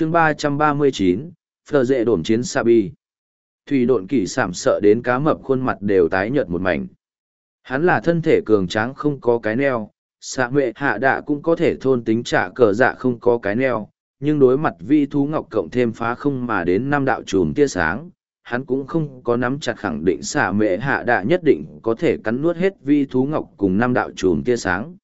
chương ba trăm ba mươi chín, phờ dễ đồn chiến sabi. Thủy độn kỳ sảm sợ đến cá mập khuôn mặt đều tái nhợt một mảnh. Hắn là thân thể cường tráng không có cái neo xạ mệ hạ đạ cũng có thể thôn tính trả cờ dạ không có cái neo, nhưng đối mặt vi thú ngọc cộng thêm phá không mà đến năm đạo trùm tia sáng, hắn cũng không có nắm chặt khẳng định xạ mệ hạ đạ nhất định có thể cắn nuốt hết vi thú ngọc cùng năm đạo trùm tia sáng.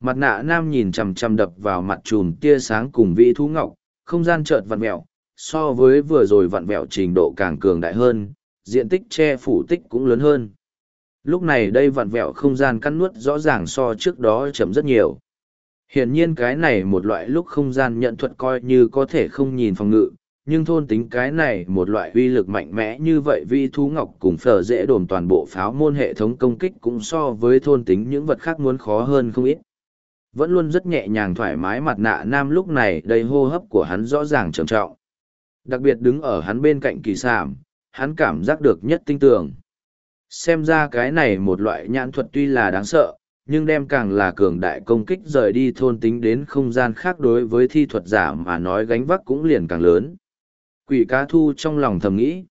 Mặt nạ nam nhìn chằm chằm đập vào mặt trùm tia sáng cùng vi thú ngọc không gian chợt vặn vẹo, so với vừa rồi vặn vẹo trình độ càng cường đại hơn, diện tích che phủ tích cũng lớn hơn. Lúc này đây vặn vẹo không gian cắn nuốt rõ ràng so trước đó chậm rất nhiều. Hiển nhiên cái này một loại lúc không gian nhận thuật coi như có thể không nhìn phòng ngự, nhưng thôn tính cái này một loại uy lực mạnh mẽ như vậy vi thú ngọc cùng phở dễ đồn toàn bộ pháo môn hệ thống công kích cũng so với thôn tính những vật khác muốn khó hơn không ít vẫn luôn rất nhẹ nhàng thoải mái mặt nạ nam lúc này đầy hô hấp của hắn rõ ràng trầm trọng. Đặc biệt đứng ở hắn bên cạnh kỳ sảm, hắn cảm giác được nhất tinh tường. Xem ra cái này một loại nhãn thuật tuy là đáng sợ, nhưng đem càng là cường đại công kích rời đi thôn tính đến không gian khác đối với thi thuật giả mà nói gánh vác cũng liền càng lớn. Quỷ cá thu trong lòng thầm nghĩ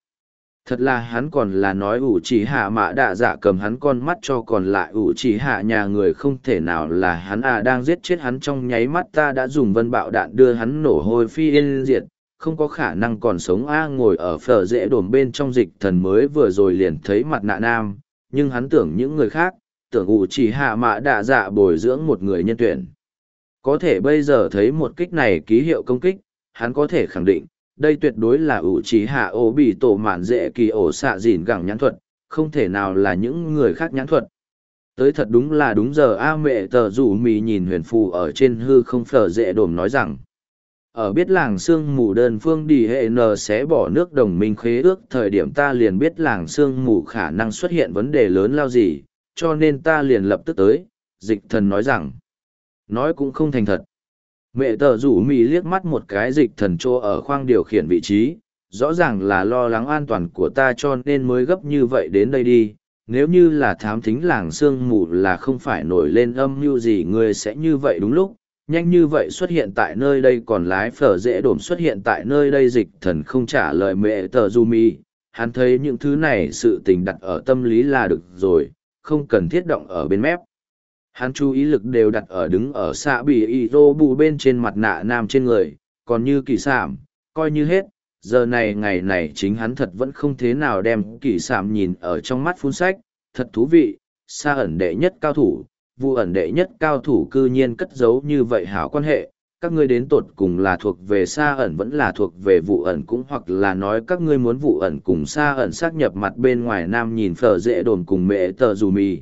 thật là hắn còn là nói ủ chỉ hạ mạ đạ dạ cầm hắn con mắt cho còn lại ủ chỉ hạ nhà người không thể nào là hắn à đang giết chết hắn trong nháy mắt ta đã dùng vân bạo đạn đưa hắn nổ hôi phi yên diệt, không có khả năng còn sống a ngồi ở phở dễ đồn bên trong dịch thần mới vừa rồi liền thấy mặt nạ nam, nhưng hắn tưởng những người khác, tưởng ủ chỉ hạ mạ đạ dạ bồi dưỡng một người nhân tuyển. Có thể bây giờ thấy một kích này ký hiệu công kích, hắn có thể khẳng định đây tuyệt đối là ủ trí hạ ổ bị tổ mạn dễ kỳ ổ xạ dìn gẳng nhãn thuật, không thể nào là những người khác nhãn thuật. Tới thật đúng là đúng giờ, a mẹ tờ rủ mì nhìn huyền phù ở trên hư không phở dễ đồm nói rằng, ở biết làng sương mù đơn phương đi hệ n sẽ bỏ nước đồng minh khế ước, thời điểm ta liền biết làng sương mù khả năng xuất hiện vấn đề lớn lao gì, cho nên ta liền lập tức tới, dịch thần nói rằng. Nói cũng không thành thật mẹ tờ rủ mì liếc mắt một cái dịch thần trô ở khoang điều khiển vị trí, rõ ràng là lo lắng an toàn của ta cho nên mới gấp như vậy đến đây đi. Nếu như là thám thính làng sương mù là không phải nổi lên âm mưu gì ngươi sẽ như vậy đúng lúc. Nhanh như vậy xuất hiện tại nơi đây còn lái phở dễ đổm xuất hiện tại nơi đây, dịch thần không trả lời mẹ tờ du mi hắn thấy những thứ này sự tình đặt ở tâm lý là được rồi, không cần thiết động ở bên mép hắn chú ý lực đều đặt ở đứng ở xạ bị y rô bù bên trên mặt nạ nam trên người, còn như kỳ sảm, coi như hết, giờ này ngày này chính hắn thật vẫn không thế nào đem kỳ sảm nhìn ở trong mắt phun sách, thật thú vị, xa ẩn đệ nhất cao thủ, vụ ẩn đệ nhất cao thủ cư nhiên cất giấu như vậy hảo quan hệ, các ngươi đến tột cùng là thuộc về xa ẩn vẫn là thuộc về vụ ẩn cũng hoặc là nói các ngươi muốn vụ ẩn cùng xa ẩn xác nhập mặt bên ngoài nam nhìn phở dễ đồn cùng mẹ tờ dù mì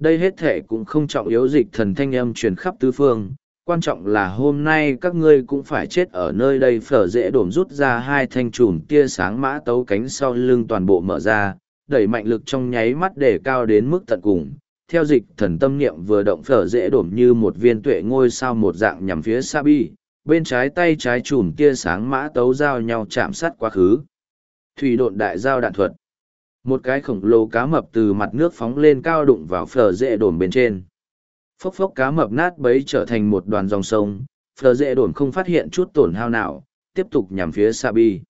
đây hết thể cũng không trọng yếu dịch thần thanh âm truyền khắp tứ phương, quan trọng là hôm nay các ngươi cũng phải chết ở nơi đây phở dễ đổm rút ra hai thanh chùm tia sáng mã tấu cánh sau lưng toàn bộ mở ra, đẩy mạnh lực trong nháy mắt để cao đến mức tận cùng. Theo dịch thần tâm niệm vừa động phở dễ đổm như một viên tuệ ngôi sao một dạng nhằm phía sa bi bên trái tay trái chùm tia sáng mã tấu giao nhau chạm sát quá khứ. Thủy độn đại giao đạn thuật một cái khổng lồ cá mập từ mặt nước phóng lên cao đụng vào phở dễ đồn bên trên. Phốc phốc cá mập nát bấy trở thành một đoàn dòng sông phở dễ đồn không phát hiện chút tổn hao nào, tiếp tục nhằm phía sa bi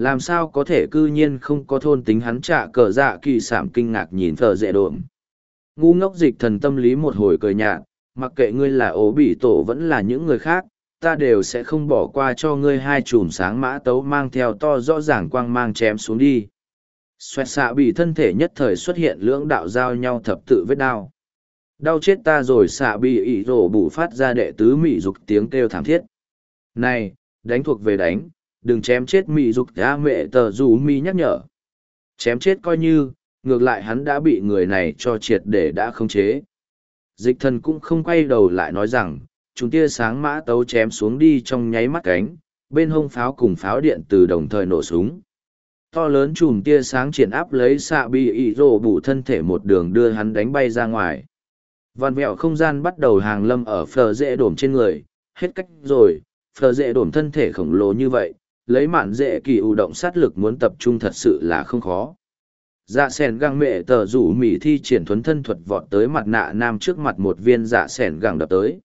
làm sao có thể cư nhiên không có thôn tính hắn trả cờ dạ kỳ sảm kinh ngạc nhìn phở dễ đồn? Ngu ngốc dịch thần tâm lý một hồi cười nhạt, mặc kệ ngươi là ố bỉ tổ vẫn là những người khác, ta đều sẽ không bỏ qua cho ngươi hai chùm sáng mã tấu mang theo to rõ ràng quang mang chém xuống đi xoẹt xạ bị thân thể nhất thời xuất hiện lưỡng đạo giao nhau thập tự vết đao. Đau chết ta rồi, xạ bị ỷ rổ bù phát ra đệ tứ mị dục tiếng kêu thảm thiết. Này, đánh thuộc về đánh, đừng chém chết mị dục a mẹ tờ dù mi nhắc nhở. Chém chết coi như, ngược lại hắn đã bị người này cho triệt để đã khống chế. Dịch thần cũng không quay đầu lại nói rằng, chúng tia sáng mã tấu chém xuống đi trong nháy mắt cánh, bên hông pháo cùng pháo điện từ đồng thời nổ súng to lớn chùm tia sáng triển áp lấy xạ bị ị rổ bù thân thể một đường đưa hắn đánh bay ra ngoài. Vằn vẹo không gian bắt đầu hàng lâm ở phờ dễ đổm trên người. Hết cách rồi, phờ dễ đổm thân thể khổng lồ như vậy, lấy mạn dễ kỳ ủ động sát lực muốn tập trung thật sự là không khó. Dạ s găng mệ tờ rủ mỹ thi triển thuấn thân thuật vọt tới mặt nạ nam trước mặt một viên dạ s găng đập tới.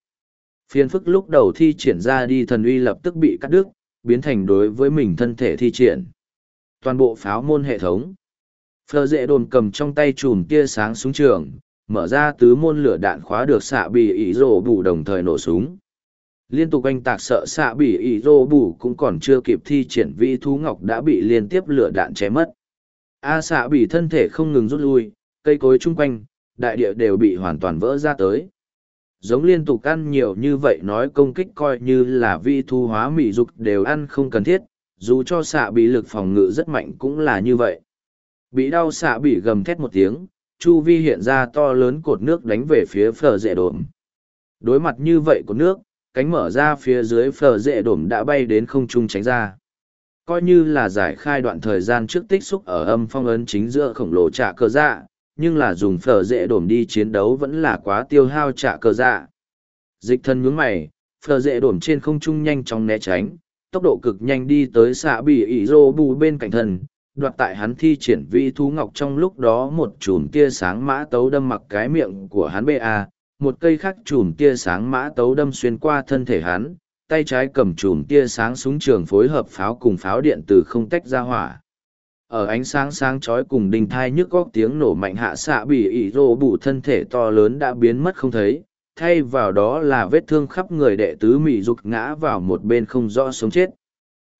Phiên phức lúc đầu thi triển ra đi thần uy lập tức bị cắt đứt, biến thành đối với mình thân thể thi triển. Toàn bộ pháo môn hệ thống. Phờ dệ đồn cầm trong tay chùm tia sáng súng trường, mở ra tứ môn lửa đạn khóa được xạ bị ý rổ bù đồng thời nổ súng. Liên tục anh tạc sợ xạ bị ý rổ bù cũng còn chưa kịp thi triển vị thú ngọc đã bị liên tiếp lửa đạn chém mất. A xạ bị thân thể không ngừng rút lui, cây cối chung quanh, đại địa đều bị hoàn toàn vỡ ra tới. Giống liên tục ăn nhiều như vậy nói công kích coi như là vi thu hóa mỹ dục đều ăn không cần thiết, dù cho xạ bị lực phòng ngự rất mạnh cũng là như vậy. Bị đau xạ bị gầm thét một tiếng, chu vi hiện ra to lớn cột nước đánh về phía phờ dễ đổm. Đối mặt như vậy của nước, cánh mở ra phía dưới phờ dễ đổm đã bay đến không trung tránh ra. Coi như là giải khai đoạn thời gian trước tích xúc ở âm phong ấn chính giữa khổng lồ trạ cơ dạ, nhưng là dùng phở dễ đổm đi chiến đấu vẫn là quá tiêu hao trả cơ dạ. Dịch thân nhướng mày, phở dễ đổm trên không trung nhanh chóng né tránh, tốc độ cực nhanh đi tới xạ bị ỷ rô bù bên cạnh thần, đoạt tại hắn thi triển vi thú ngọc trong lúc đó một chùm tia sáng mã tấu đâm mặc cái miệng của hắn ba một cây khác chùm tia sáng mã tấu đâm xuyên qua thân thể hắn tay trái cầm chùm tia sáng súng trường phối hợp pháo cùng pháo điện từ không tách ra hỏa. Ở ánh sáng sáng chói cùng đình thai nhức góc tiếng nổ mạnh hạ xạ bị ỷ rô bù thân thể to lớn đã biến mất không thấy thay vào đó là vết thương khắp người đệ tứ mỹ dục ngã vào một bên không rõ sống chết.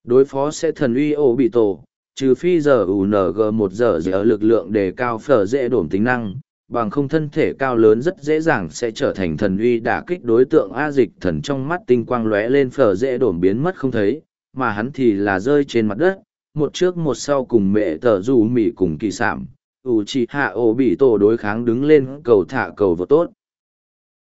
Đối phó sẽ thần uy ô bị tổ, trừ phi giờ ung một giờ giờ lực lượng đề cao phở dễ đổm tính năng, bằng không thân thể cao lớn rất dễ dàng sẽ trở thành thần uy đả kích đối tượng a dịch thần trong mắt tinh quang lóe lên phở dễ đổm biến mất không thấy, mà hắn thì là rơi trên mặt đất, một trước một sau cùng mẹ tờ dù mỉ cùng kỳ sảm, ủ chỉ hạ ô bị tổ đối kháng đứng lên cầu thả cầu vô tốt.